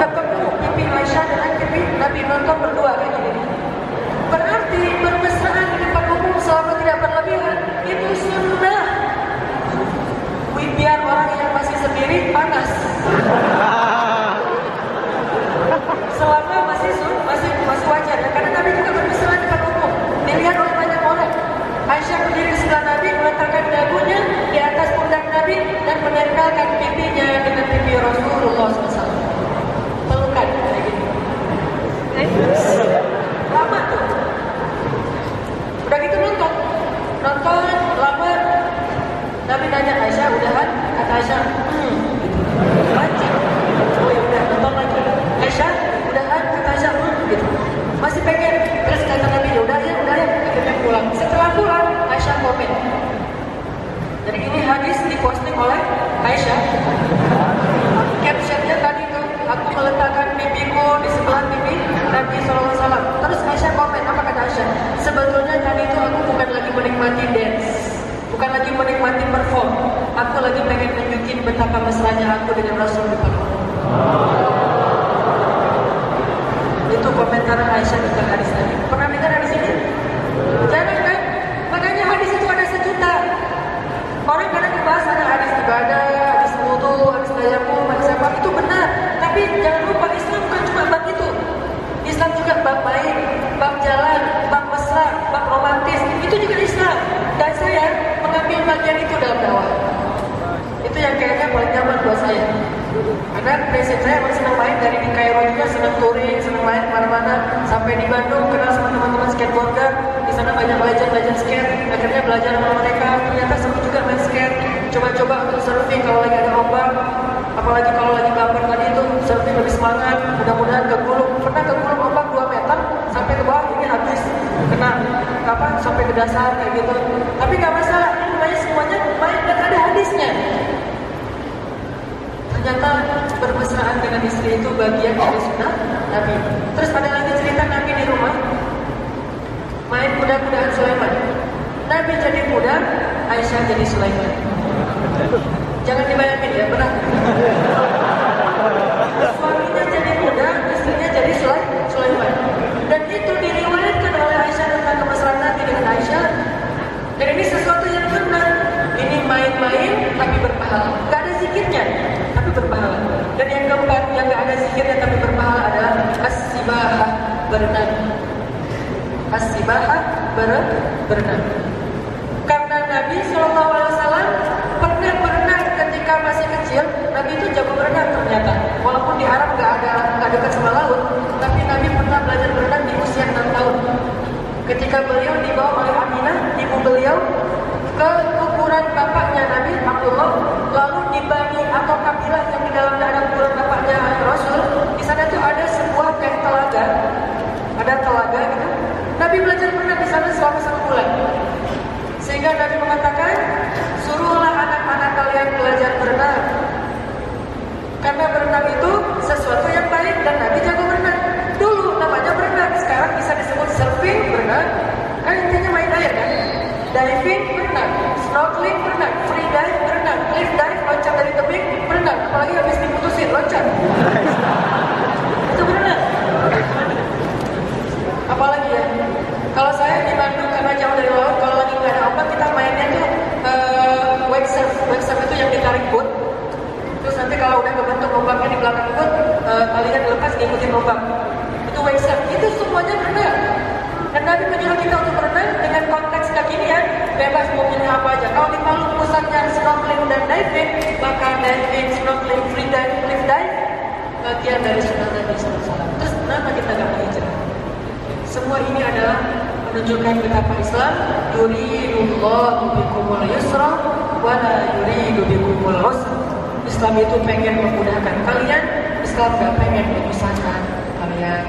Ketemu pipi Aisyah dengan pipi Nabi nonton berdua kayak gini. Berarti bermesraan di depan umum selama tidak berlebihan itu sunnah. Wih, biar orang yang masih sendiri panas. Selama masih su- masih masih wajar ya, karena Nabi juga bermesraan di depan umum. Dilihat oleh banyak orang. Aisyah berdiri sebelah Nabi, meletakkan dagunya di atas pundak Nabi dan menempelkan pipinya dengan pipi Rasulullah SAW. Pelukan kayak gini. Lama tuh. Udah gitu nonton. Nonton lama. Nabi nanya Aisyah udahan? Kata Aisyah, hmm. Lanjut. Oh ya udah nonton lagi. Aisyah udahan? Kata Aisyah, hmm. Gitu. Masih pengen. Terus kata Nabi ya udah ya udah ya. Akhirnya pulang. Setelah pulang Aisyah komen. Jadi ini hadis diposting oleh Aisyah. Captionnya tadi tuh, aku meletakkan pipiku di sebelah pipi Nabi SAW. Terus Aisyah komen, apa kata Aisyah? Sebetulnya tadi itu aku bukan lagi menikmati dance, bukan lagi menikmati perform. Aku lagi pengen nunjukin betapa mesranya aku dengan Rasul di depan umum. Itu komentar Aisyah tentang hadis tadi. Pernah dengar hadis ini? Jangan kan? Makanya hadis itu ada sejuta. Orang kadang membahas ada hadis ibadah, hadis wudhu, hadis tayamum, hadis apa itu benar. Tapi jangan lupa Islam bukan cuma bab itu. Islam juga bab baik, bab jalan, bab mesra, bab romantis. Itu juga Islam. Dan saya mengambil bagian itu dalam dakwah. Itu yang kayaknya paling nyaman buat saya. Karena prinsip saya emang senang main dari di Kairo juga senang touring, senang main ke mana-mana. Sampai di Bandung kenal sama teman-teman skateboarder. Di sana banyak legend-legend skate. Akhirnya belajar sama mereka. Ternyata seru juga main skate. Coba-coba untuk surfing kalau lagi ada ombak. Apalagi kalau lagi kapan tadi itu surfing lebih semangat. Mudah-mudahan kegulung. Pernah kegulung ombak 2 meter sampai ke bawah ini habis kena kapan sampai ke dasar kayak gitu. Tapi nggak masalah semuanya baik dan ada hadisnya. Ternyata bermesraan dengan istri itu bagian dari sunnah Nabi. Terus ada lagi cerita Nabi di rumah main kuda-kudaan Sulaiman. Nabi jadi kuda, Aisyah jadi Sulaiman. Jangan dibayangin ya, pernah. Suaminya jadi kuda, istrinya jadi Sulaiman. Dan itu diriwayatkan oleh Aisyah tentang kemesraan Nabi dengan Aisyah. Dan ini sesuatu yang main-main tapi berpahala. Gak ada zikirnya, tapi berpahala. Dan yang keempat, yang gak ada zikirnya tapi berpahala adalah as-sibahah berenang. As-sibahah berenang. Karena Nabi Shallallahu Alaihi pernah berenang ketika masih kecil. Nabi itu jago berenang ternyata. Walaupun di Arab gak ada gak dekat sama laut, tapi Nabi pernah belajar berenang di usia 6 tahun. Ketika beliau dibawa oleh Aminah, ibu beliau, ke bapaknya Nabi Abdullah, lalu di Bani atau kabilah yang di dalamnya ada kuburan bapaknya Rasul, di sana tuh ada sebuah kayak telaga, ada telaga gitu. Nabi belajar berenang di sana selama satu bulan. Sehingga Nabi mengatakan, suruhlah anak-anak kalian belajar berenang. Karena berenang itu sesuatu yang baik dan Nabi jago berenang. Dulu namanya berenang, sekarang bisa disebut surfing berenang. Kan intinya main air kan? Diving berenang, snorkeling berenang, free dive berenang, cliff dive tebing berenang. Apalagi habis diputusin loncat. Itu berenang. Apalagi ya? Kalau saya di Bandung karena jauh dari laut, kalau lagi nggak ada ombak kita mainnya tuh uh, wake surf. Wake surf itu yang ditarik boat. Terus nanti kalau udah kebentuk ombaknya di belakang boat, uh, kalian dilepas ngikutin ombak. Itu wake surf. Itu semuanya berenang. Dan Nabi menyuruh kita untuk berenang dengan konteks kekinian, bebas mau pilih apa aja. Kalau di Palu pusatnya snorkeling dan diving, maka diving, snorkeling, free dive, cliff dive, bagian dari sunnah Nabi SAW. Terus kenapa kita gak hijrah? Semua ini adalah menunjukkan betapa Islam yuridullahu bikumul yusra wa la yuridu bikumul usra. Islam itu pengen memudahkan kalian, Islam gak pengen menyusahkan kalian.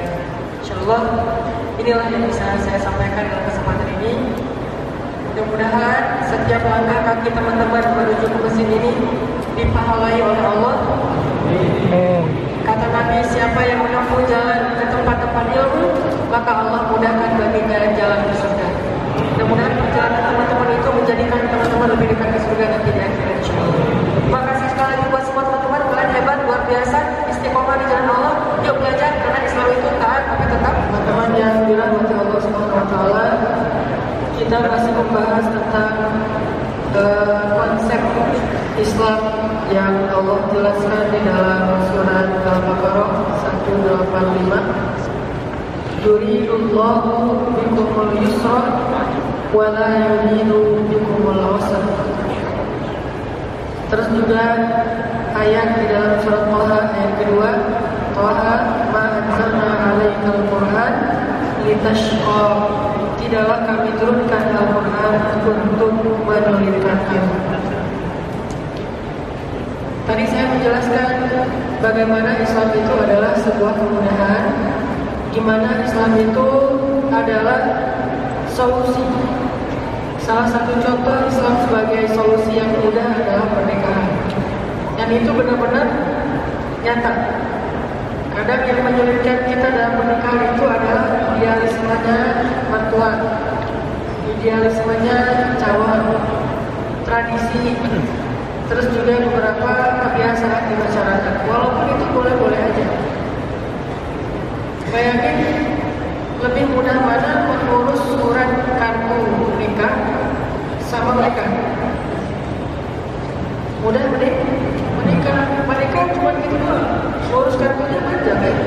Insyaallah inilah yang bisa saya sampaikan dalam kesempatan ini. Mudah-mudahan setiap langkah kaki teman-teman menuju ke mesin ini dipahalai oleh Allah. Kata Nabi, siapa yang menempuh jalan ke tempat-tempat ilmu, maka Allah mudahkan baginya jalan ke surga. Mudah-mudahan perjalanan teman-teman itu menjadikan teman-teman lebih dekat ke surga nanti di akhirat. Terima kasih sekali lagi buat semua teman-teman, kalian hebat, luar biasa, istiqomah di jalan Allah. Yuk belajar karena Islam itu taat tapi tetap teman-teman yang dirahmati Allah Subhanahu wa taala. Kita masih membahas tentang uh, konsep Islam yang Allah jelaskan di dalam surat Al-Baqarah 185 Yuridullahu bikumul yusra wa la yuridu bikumul usra Terus juga ayat di dalam surat Taha ayat kedua Taha ma anzalna alaikal Qur'an litashqa Tidaklah kami turunkan Al-Quran untuk menyulitkanmu Tadi saya menjelaskan bagaimana Islam itu adalah sebuah kemudahan di mana Islam itu adalah solusi. Salah satu contoh Islam sebagai solusi yang mudah adalah pernikahan. Dan itu benar-benar nyata. Kadang yang menyulitkan kita dalam pernikahan itu adalah idealismenya mertua, idealismenya calon, tradisi, terus juga beberapa kebiasaan di masyarakat. Walaupun itu boleh-boleh aja. Bayangin lebih mudah mana mengurus surat kartu nikah sama menikah? Mudah menik menikah, menikah cuma gitu doang. Urus kartunya aja kayak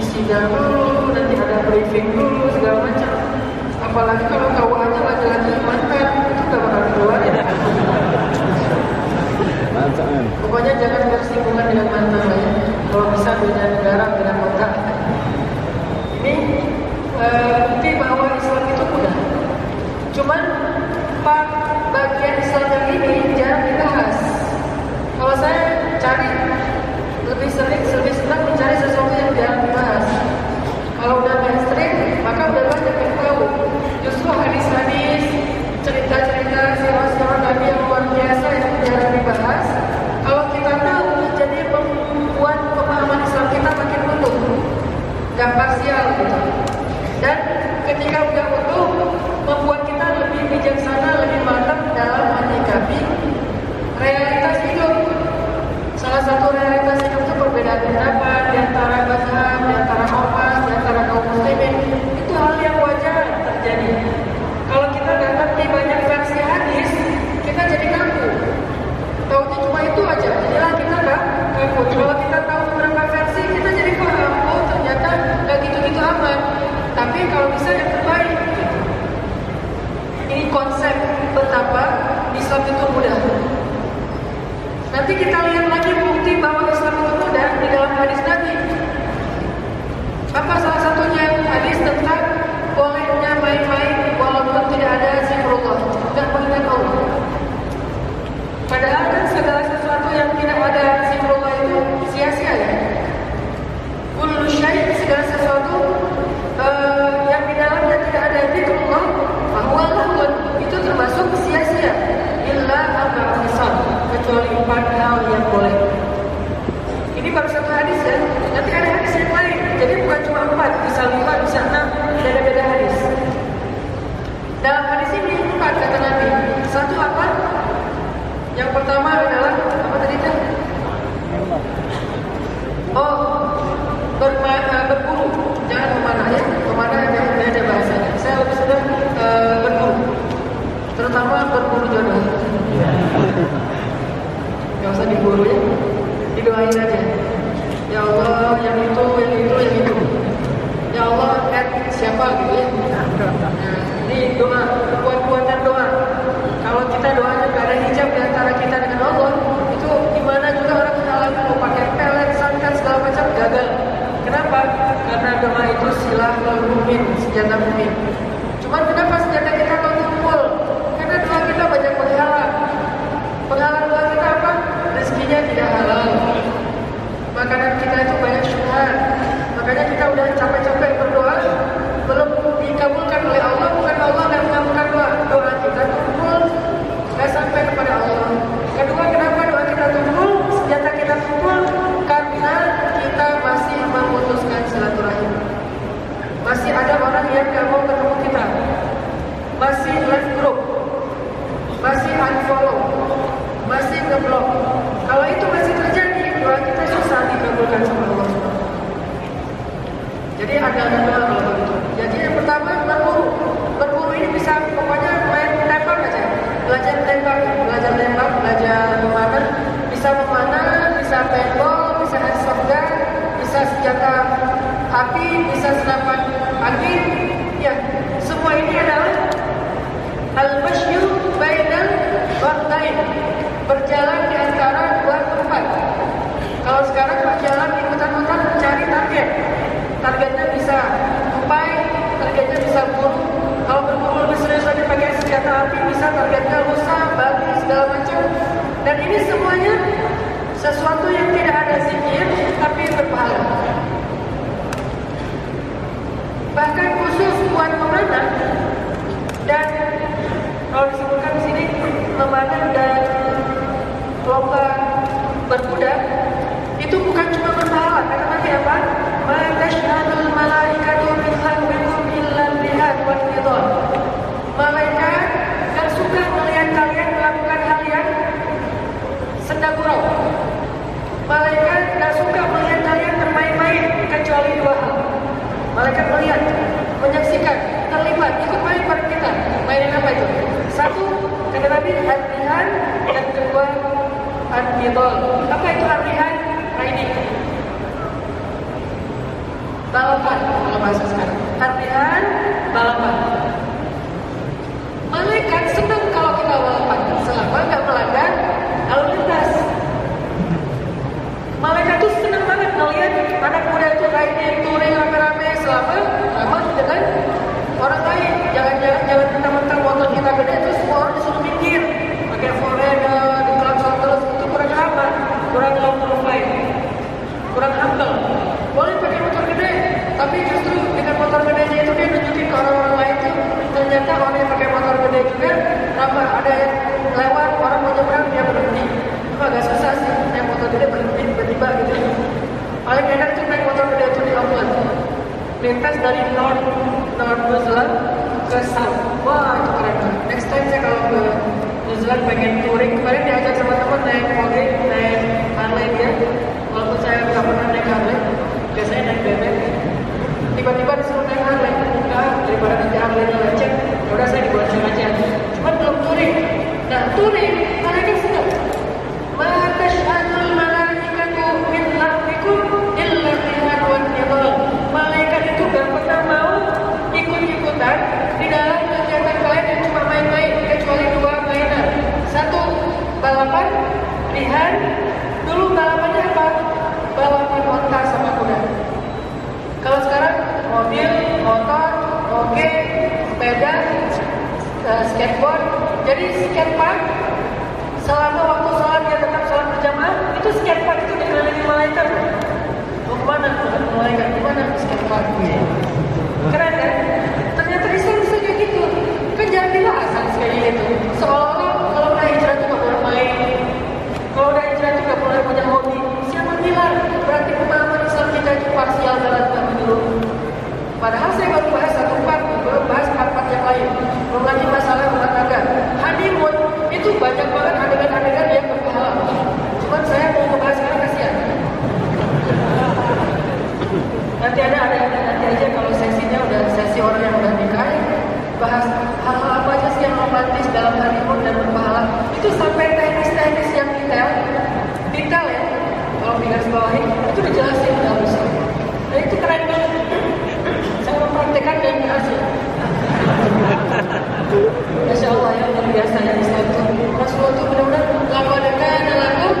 isi dulu, nanti ada briefing dulu segala macam. Apalagi kalau kawannya laki-laki mantan itu gak bakal keluarin. Mantan. Pokoknya jangan bersinggungan dengan mantan ya. Kalau bisa beda negara, beda kota. Ini eh, bukti bahwa Islam itu mudah. Cuman pak bagian Islam yang ini jarang dibahas. Kalau saya cari lebih sering lebih senang mencari sesuatu yang jarang dibahas. Kalau udah mainstream, maka udah banyak yang tahu. Justru hadis-hadis, cerita-cerita sirah-sirah Nabi yang luar biasa yang jarang dibahas. Kalau kita tahu, jadi membuat pemahaman Islam kita makin utuh, gak parsial ini itu hal yang wajar terjadi. Kalau kita nggak ngerti banyak versi hadis kita jadi kaku tahunya cuma itu aja. Jadilah kita nggak kaku kalau kita tahu beberapa versi kita jadi paham. Oh ternyata nggak gitu-gitu amat. Tapi kalau bisa yang terbaik ini konsep betapa Islam itu mudah. Nanti kita lihat lagi bukti bahwa Islam itu mudah di dalam hadis tadi. Apa salah satunya hadis tentang bolehnya main-main walaupun tidak ada zikrullah, tidak mengingat Allah. Padahal kan segala sesuatu yang tidak ada zikrullah itu sia-sia ya. Kullu syai segala sesuatu uh, yang di dalamnya tidak ada zikrullah, bahwa itu termasuk sia-sia. Illa arba'ah kecuali empat hal yang boleh. Ini baru satu hadis ya. Nanti ada hadis yang lain. Jadi bukan empat, bisa enam, beda-beda hadis. Dalam hadis ini empat kata Nabi. Satu apa? Yang pertama adalah apa tadi itu? Oh, bermana, berburu. Jangan memanah ya. Memanah ada ada bahasanya. Saya lebih sudah uh, berburu. Terutama berburu jodoh. Gak usah diburu ya. Didoain aja. Ya Allah, yang itu, yang itu, yang itu. Ya Allah, kan siapa gitu ya. Nah, ini doa, kuat-kuatan doa. Kalau kita doanya gak ada hijab di antara kita dengan Allah, itu gimana juga orang mengalami mau pakai pelet, sangkan segala macam gagal. Kenapa? Karena doa itu silah mumin, senjata mumin. Cuman kenapa senjata kita kok tumpul? Karena doa kita banyak penghalang. Penghalang doa kita apa? Rezekinya tidak halal. Makanan kita itu. Makanya kita udah capek-capek berdoa, belum dikabulkan oleh Allah, bukan Allah yang mengabulkan doa. Doa kita tumpul, nggak sampai kepada Allah. Kedua, kenapa doa kita tumpul, senjata kita tumpul? Karena kita masih memutuskan silaturahim. Masih ada orang yang nggak mau ketemu kita. Masih left group. Masih unfollow. Masih ngeblok. Kalau itu masih terjadi, doa kita susah dikabulkan sama Allah Jadi ada doa kalau begitu. Jadi yang pertama berburu. Berburu ini bisa pokoknya main tembak aja. Belajar tembak, belajar tembak, belajar memanah, bisa memanah, bisa paintball, bisa gun, bisa senjata api, bisa senapan angin. Ya, semua ini adalah al-mashyu bainal waqtain. Berjalan di antara dua tempat. Kalau sekarang berjalan ikutan-ikutan mencari target. Targetnya bisa tupai, targetnya bisa buru. Kalau berburu lebih serius lagi pakai senjata api, bisa targetnya rusa, babi, segala macam. Dan ini semuanya sesuatu yang tidak ada zikir, tapi berpahala. Bahkan khusus buat pemanah dan kalau disebutkan di sini memanah dan lomba berkuda itu bukan cuma berpahala karena nanti apa? Matashhadul malaikatu min khalqikum illa lihat wa ridwan. Malaikat gak suka melihat kalian melakukan hal yang senda gurau. Malaikat gak suka melihat kalian bermain-main kecuali dua hal. Malaikat melihat, menyaksikan, terlibat, ikut main bareng kita. Mainin apa itu? Satu, kata Nabi, hatihan, dan kedua, An-Nidol. Apa itu artihan? Riding. Balapan kalau bahasa sekarang. Artihan balapan. Malaikat senang kalau kita balapan selama nggak melanggar lalu lintas. Malaikat tuh senang banget melihat anak muda itu riding, touring rame-rame selama ramah dengan orang lain. Jangan-jangan jangan mentang-mentang motor kita gede terus semua orang disuruh minggir. Pakai forerunner, di klakson terus itu kurang apa? Kurang low profile, kurang humble. Boleh pakai motor gede, tapi justru dengan motor gedenya itu dia nunjukin ke orang-orang lain tuh ternyata orang yang pakai motor gede juga apa ada yang lewat orang mau nyebrang dia berhenti. Itu agak susah sih, naik motor gede berhenti tiba-tiba gitu. Paling enak tuh naik motor gede itu di Auckland. Lintas dari North North New Zealand ke South. Wah itu keren banget. Next time saya kalau ke New Zealand pengen touring kemarin diajak sama teman naik mobil naik Harley dia. Walaupun saya nggak pernah naik Harley, biasanya naik BMX. Tiba-tiba disuruh naik Harley. Enggak, daripada nanti Harley-nya lecet, ya udah saya dibonceng aja. Cuma belum touring. Nah touring, mereka senang. pilihan dulu balapannya apa? Di kota sama kuda kalau sekarang mobil motor oke sepeda eh, skateboard. Jadi skatepark selama waktu sholat dia tetap sholat berjamaah itu skatepark itu dikelilingi malaikat. Mau ke mana? Malaikat ke mana? Skatepark. Keren kan? Ternyata Islam bisa kayak gitu. Kan kita asal sekali itu seolah-olah kalau pernah hijrah itu gak boleh main kalau udah hijrah nggak boleh punya hobi. Siapa bilang? Berarti pemahaman Islam kita itu parsial tidak menyeluruh. Padahal saya baru bahas satu part, belum bahas part-part yang lain. Belum lagi masalah rumah tangga. Honeymoon itu banyak banget adegan-adegan yang berpahala. Cuman saya mau membahas sekarang kasihan. Nanti ada ada nanti aja kalau sesinya udah sesi orang yang udah nikah bahas hal-hal apa romantis dalam honeymoon dan berpahala. Itu sampai teknis-teknis yang detail detail ya. Kalau garis bawahi itu dijelasin dalam Islam dan itu keren banget. Saya mempraktekkan dan berhasil Masya Allah ya luar biasa ya Islam itu Rasulullah itu benar-benar Laqad kana lakum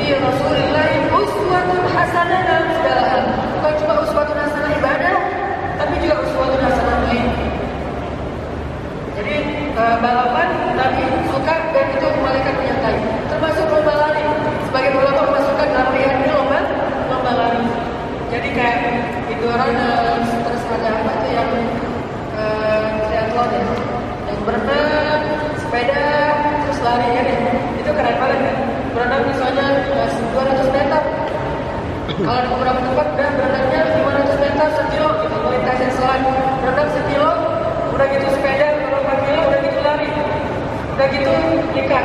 fi Rasulillahi uswatun hasanah dalam segala hal. Bukan cuma uswatun hasanah ibadah Tapi juga uswatun hasanah lain Jadi uh, balapan Nabi suka dan itu malaikat menyertai Termasuk lomba lari Sebagai ulama memasukkan dalam pilihan ini lomba Lomba lari Jadi kayak itu orang uh, terus ada apa itu yang uh, triathlon ya yang berenang, sepeda, terus lari ya. Itu keren banget kan. Berenang misalnya uh, 200 meter. Kalau di beberapa tempat udah berenangnya 500 meter sekilo gitu, melintasin selang. Berenang sekilo, udah gitu sepeda, kalau 4 kilo udah gitu nikah.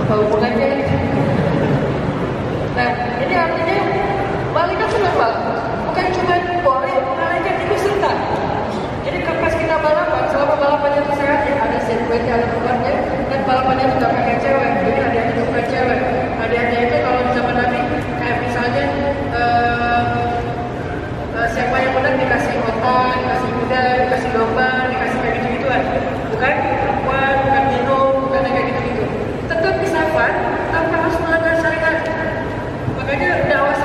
Apa hubungannya. Nah, ini artinya malaikat senang banget. Bukan cuma boleh, malaikat itu serta. Jadi pas kita balapan, selama balapannya itu sehat ya, ada sirkuitnya, ada tempatnya, dan balapannya itu pakai cewek. Jadi hadiahnya itu bukan cewek. Hadiahnya itu kalau zaman Nabi, kayak misalnya uh, uh, siapa yang menang dikasih kota, dikasih kuda, dikasih domba, dikasih kayak gitu gituan. Bukan perempuan, bukan minum, bukan kayak gitu gitu. Tetap fun, tanpa harus melanggar syariat. Makanya dakwah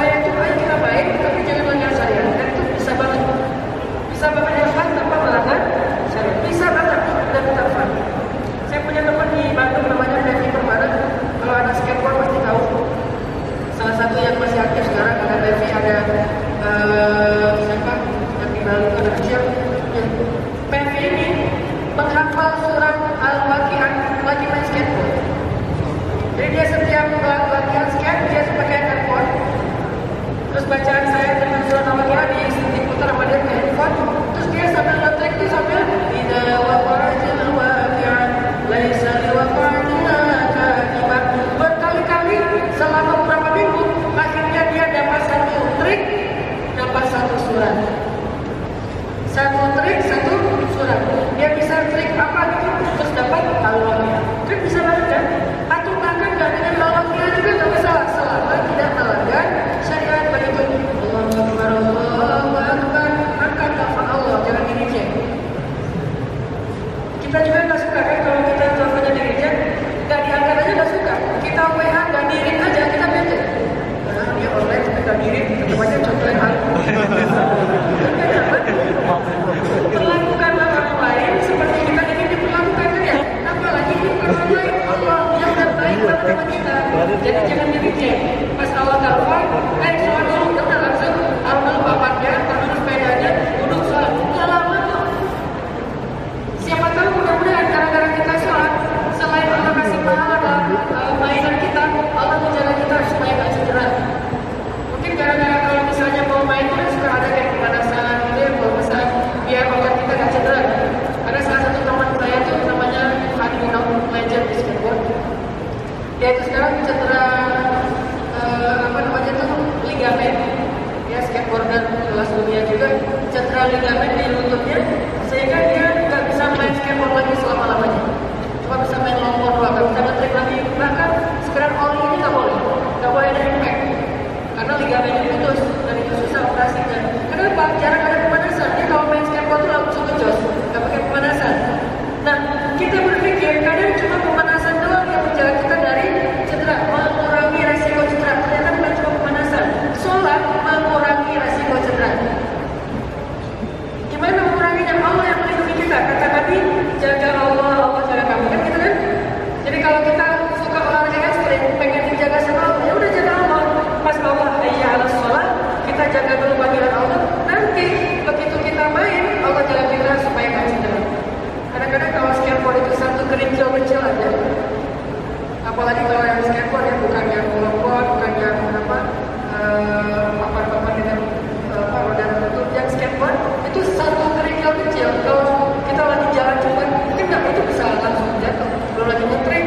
kita kecil kalau kita lagi jalan cuman mungkin nggak itu bisa langsung jatuh. Belum lagi nyetrek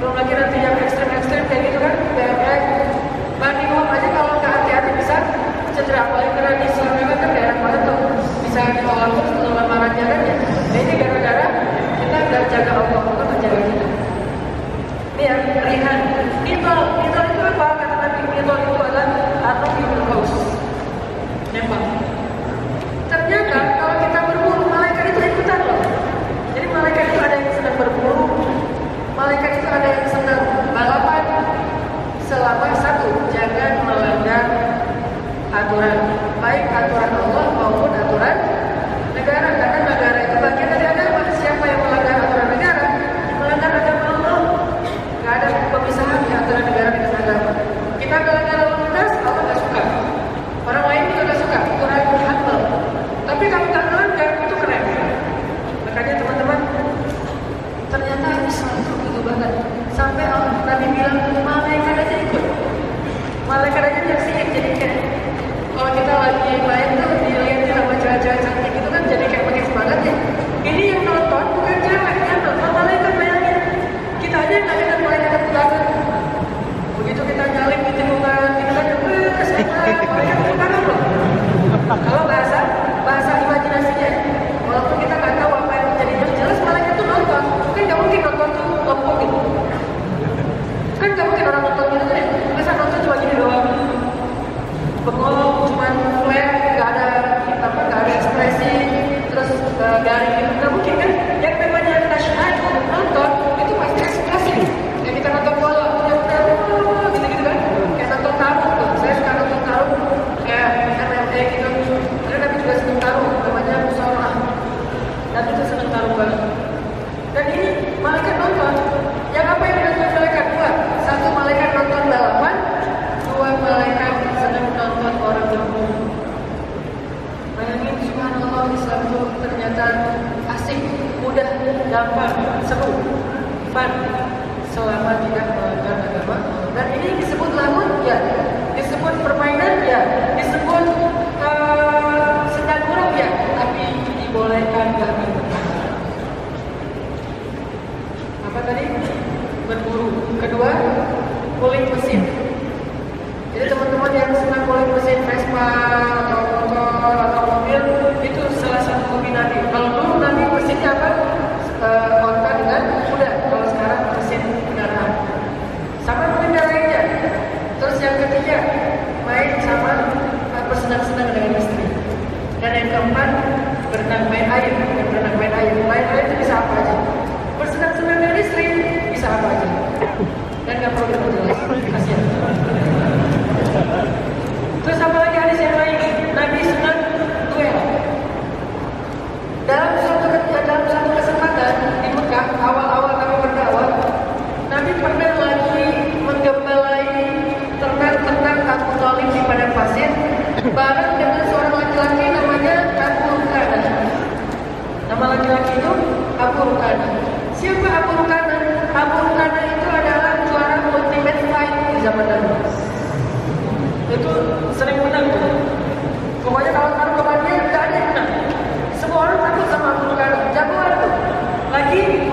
belum lagi nanti yang ekstrim-ekstrim kayak gitu kan kayak banding uang aja kalau nggak hati-hati bisa. Cedera paling karena di sini kan daerah mana tuh. Bisa kalau terus lawan marahnya kan ya. Nah, ini gara-gara kita nggak jaga allah allah nggak jaga kita. Ini yang ringan nitol nitol itu apa kata nabi nitol itu adalah atau nitol house nembak. Gampang seru fun selama tidak melanggar agama. Dan ini disebut lamun ya. Disebut permainan ya. Disebut uh, sedang kurang ya. Tapi dibolehkan nggak apa tadi? Berburu. Kedua kulit mesin. Jadi teman-teman yang senang kulit mesin Vespa atau motor atau mobil itu salah satu hobi Nabi kalau dulu Nabi mesinnya apa onta dengan kuda. Kalau sekarang mesin kendaraan. Sama yang lainnya. Terus yang ketiga main sama uh, bersenang-senang dengan istri. Dan yang keempat berenang main air. Berenang main air. Main air itu bisa apa aja? Bersenang-senang dengan istri bisa apa aja? Dan nggak perlu diperjelas kasihan. Terus apa lagi hadis yang lain Nabi sunat duel dalam suatu dalam satu kesempatan di Mekah awal-awal Nabi berdakwah Nabi pernah lagi menggembalai ternak-ternak Abu Talib di padang pasir bareng dengan seorang laki-laki namanya Abu Rukana nama laki-laki itu Abu Rukana siapa Abu Rukana? Abu Rukana itu adalah juara ultimate fight di zaman Nabi itu sering menang tuh. Pokoknya kalau taruh